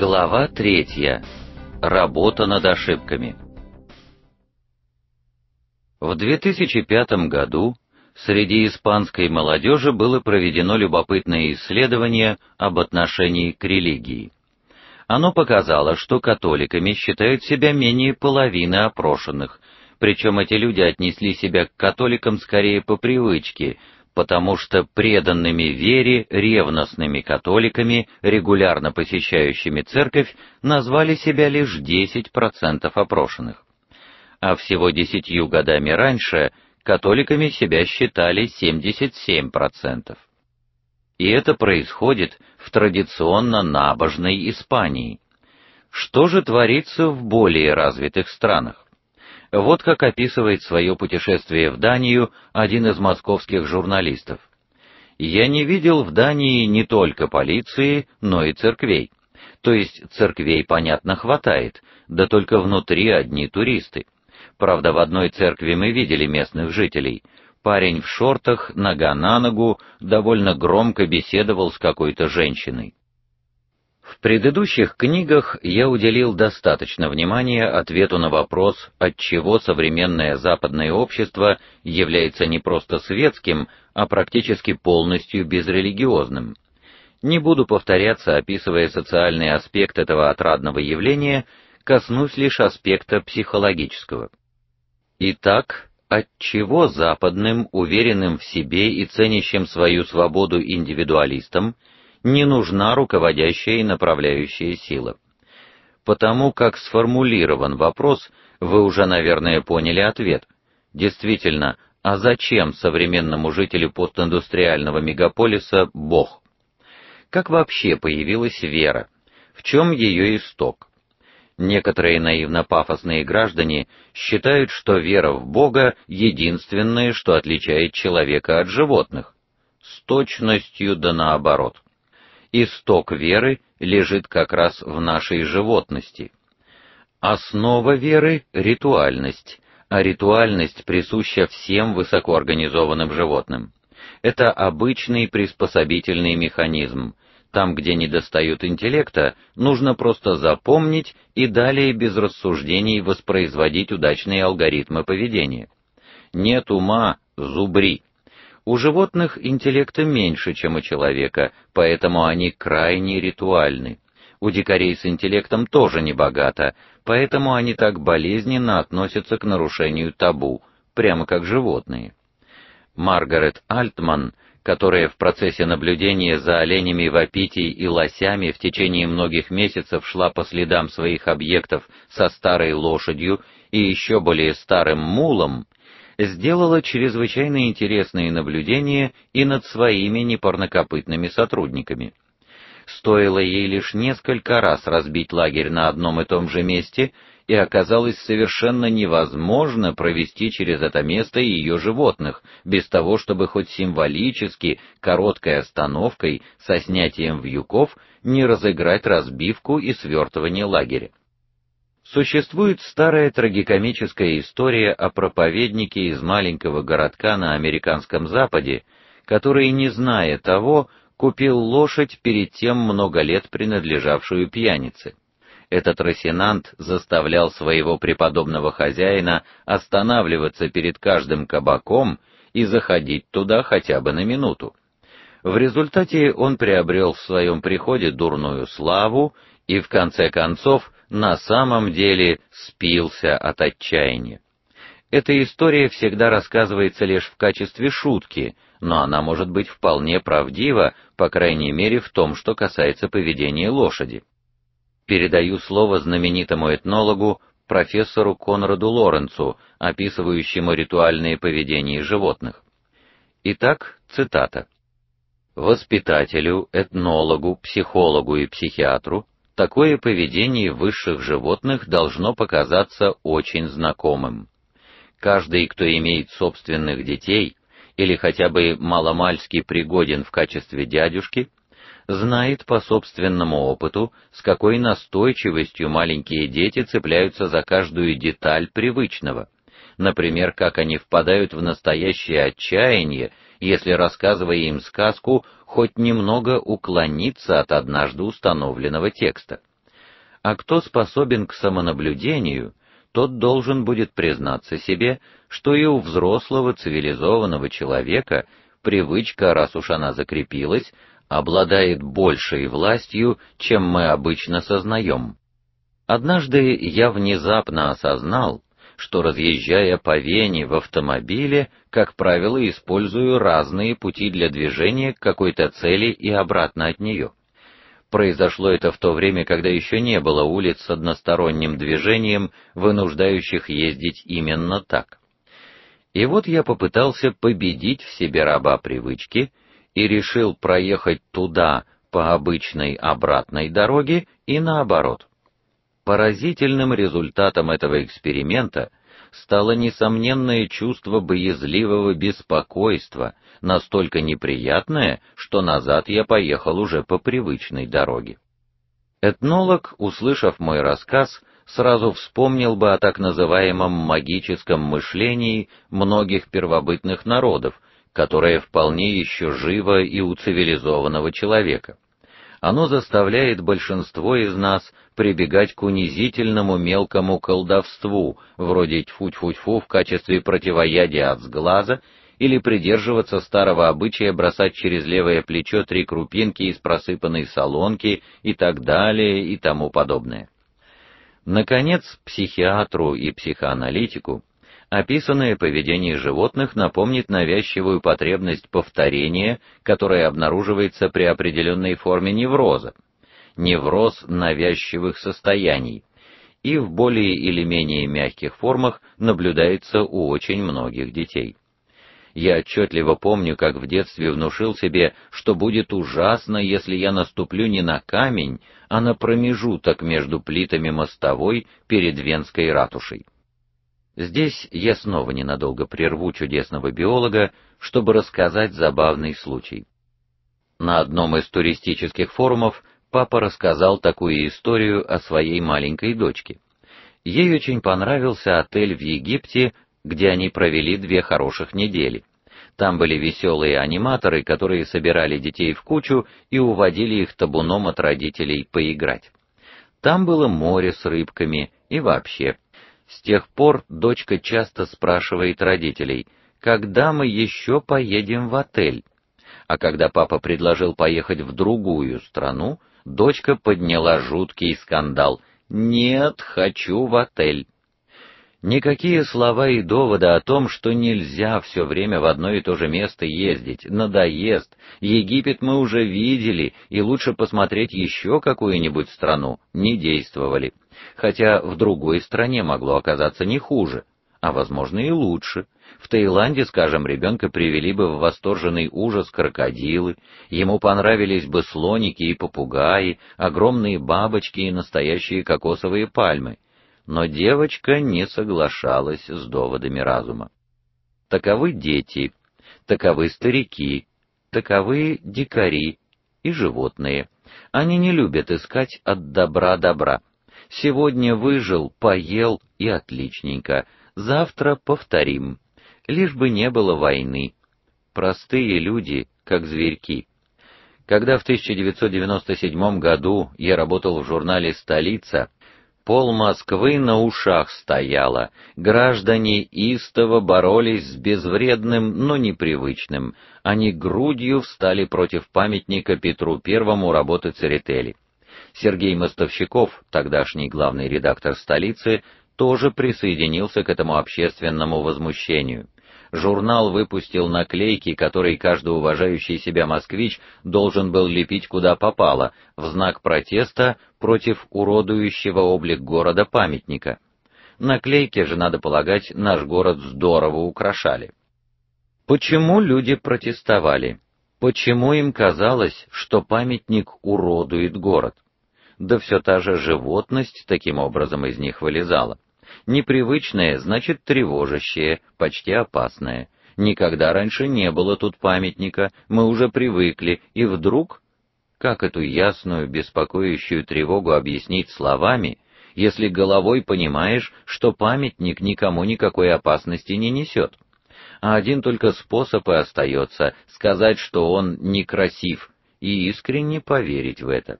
Глава третья. Работа над ошибками. В 2005 году среди испанской молодежи было проведено любопытное исследование об отношении к религии. Оно показало, что католиками считают себя менее половины опрошенных, причем эти люди отнесли себя к католикам скорее по привычке, потому что преданными вере, ревностными католиками, регулярно посещающими церковь, назвали себя лишь 10% опрошенных. А всего десятью годами раньше католиками себя считали 77%. И это происходит в традиционно набожной Испании. Что же творится в более развитых странах? Вот как описывает свое путешествие в Данию один из московских журналистов. Я не видел в Дании не только полиции, но и церквей. То есть церквей, понятно, хватает, да только внутри одни туристы. Правда, в одной церкви мы видели местных жителей. Парень в шортах, нога на ногу, довольно громко беседовал с какой-то женщиной. В предыдущих книгах я уделил достаточно внимания ответу на вопрос, отчего современное западное общество является не просто светским, а практически полностью безрелигиозным. Не буду повторяться, описывая социальный аспект этого отрадного явления, коснусь лишь аспекта психологического. Итак, отчего западным, уверенным в себе и ценящим свою свободу индивидуалистам не нужна руководящая и направляющая сила. Потому как сформулирован вопрос, вы уже, наверное, поняли ответ. Действительно, а зачем современному жителю постиндустриального мегаполиса Бог? Как вообще появилась вера? В чем ее исток? Некоторые наивно-пафосные граждане считают, что вера в Бога единственное, что отличает человека от животных. С точностью да наоборот исток веры лежит как раз в нашей животности. Основа веры ритуальность, а ритуальность присуща всем высокоорганизованным животным. Это обычный приспособительный механизм. Там, где недостает интеллекта, нужно просто запомнить и далее без рассуждений воспроизводить удачные алгоритмы поведения. Нет ума зубри. У животных интеллекта меньше, чем у человека, поэтому они крайне ритуальны. У дикарей с интеллектом тоже не богато, поэтому они так болезненно относятся к нарушению табу, прямо как животные. Маргарет Альтман, которая в процессе наблюдения за оленями вапитий и лосями в течение многих месяцев шла по следам своих объектов со старой лошадью и еще более старым мулом, сделала чрезвычайно интересные наблюдения и над своими непарнокопытными сотрудниками. Стоило ей лишь несколько раз разбить лагерь на одном и том же месте, и оказалось совершенно невозможно провести через это место ее животных, без того, чтобы хоть символически короткой остановкой со снятием вьюков не разыграть разбивку и свертывание лагеря. Существует старая трагикомическая история о проповеднике из маленького городка на американском западе, который, не зная того, купил лошадь перед тем много лет принадлежавшую пьянице. Этот рассенант заставлял своего преподобного хозяина останавливаться перед каждым кабаком и заходить туда хотя бы на минуту. В результате он приобрел в своем приходе дурную славу и в конце концов на самом деле спился от отчаяния. Эта история всегда рассказывается лишь в качестве шутки, но она может быть вполне правдива, по крайней мере, в том, что касается поведения лошади. Передаю слово знаменитому этнологу профессору Конраду Лоренцу, описывающему ритуальное поведение животных. Итак, цитата. Воспитателю, этнологу, психологу и психиатру такое поведение высших животных должно показаться очень знакомым. Каждый, кто имеет собственных детей или хотя бы маломальски пригоден в качестве дядюшки, знает по собственному опыту, с какой настойчивостью маленькие дети цепляются за каждую деталь привычного. Например, как они впадают в настоящее отчаяние, если рассказывая им сказку, хоть немного уклониться от однажды установленного текста. а кто способен к самонаблюдению, тот должен будет признаться себе, что и у взрослого цивилизованного человека привычка, раз уж она закрепилась, обладает большей властью, чем мы обычно сознаем. Однажды я внезапно осознал, что разъезжая по Вене в автомобиле, как правило, использую разные пути для движения к какой-то цели и обратно от нее. Произошло это в то время, когда еще не было улиц с односторонним движением, вынуждающих ездить именно так. И вот я попытался победить в себе раба привычки и решил проехать туда по обычной обратной дороге и наоборот. Поразительным результатом этого эксперимента стало несомненное чувство боязливого беспокойства, настолько неприятное, что назад я поехал уже по привычной дороге. Этнолог, услышав мой рассказ, сразу вспомнил бы о так называемом магическом мышлении многих первобытных народов, которое вполне еще живо и у цивилизованного человека. Оно заставляет большинство из нас прибегать к унизительному мелкому колдовству, вроде тьфу-тьфу-тьфу в качестве противоядия от сглаза, или придерживаться старого обычая бросать через левое плечо три крупинки из просыпанной солонки и так далее и тому подобное. Наконец, психиатру и психоаналитику описанное поведение животных напомнит навязчивую потребность повторения, которая обнаруживается при определенной форме невроза. Невроз навязчивых состояний и в более или менее мягких формах наблюдается у очень многих детей. Я отчетливо помню, как в детстве внушил себе, что будет ужасно, если я наступлю не на камень, а на промежуток между плитами мостовой перед Венской ратушей. Здесь я снова ненадолго прерву чудесного биолога, чтобы рассказать забавный случай. На одном из туристических форумов папа рассказал такую историю о своей маленькой дочке. Ей очень понравился отель в Египте, где они провели две хороших недели. Там были веселые аниматоры, которые собирали детей в кучу и уводили их табуном от родителей поиграть. Там было море с рыбками и вообще с тех пор дочка часто спрашивает родителей: "Когда мы еще поедем в отель?" А когда папа предложил поехать в другую страну, дочка подняла жуткий скандал: "Нет, хочу в отель". Никакие слова и доводы о том, что нельзя все время в одно и то же место ездить, надоест. Египет мы уже видели, и лучше посмотреть еще какую-нибудь страну, не действовали. Хотя в другой стране могло оказаться не хуже, а возможно и лучше. В Таиланде, скажем, ребенка привели бы в восторженный ужас крокодилы, ему понравились бы слоники и попугаи, огромные бабочки и настоящие кокосовые пальмы но девочка не соглашалась с доводами разума. Таковы дети, таковы старики, таковы дикари и животные. Они не любят искать от добра добра. Сегодня выжил, поел и отличненько. Завтра повторим. Лишь бы не было войны. Простые люди, как зверьки. Когда в 1997 году я работал в журнале Столица, Пол Москвы на ушах стояло. Граждане истово боролись с безвредным, но непривычным. Они грудью встали против памятника Петру Первому работы Церетели. Сергей Мостовщиков, тогдашний главный редактор столицы, тоже присоединился к этому общественному возмущению журнал выпустил наклейки, которые каждый уважающий себя москвич должен был лепить куда попало, в знак протеста против уродующего облик города памятника. Наклейки же, надо полагать, наш город здорово украшали. Почему люди протестовали? Почему им казалось, что памятник уродует город? Да все та же животность таким образом из них вылезала. Непривычное значит тревожащее, почти опасное. Никогда раньше не было тут памятника, мы уже привыкли, и вдруг как эту ясную, беспокоящую тревогу объяснить словами, если головой понимаешь, что памятник никому никакой опасности не несет? А один только способ и остается сказать, что он некрасив, и искренне поверить в это.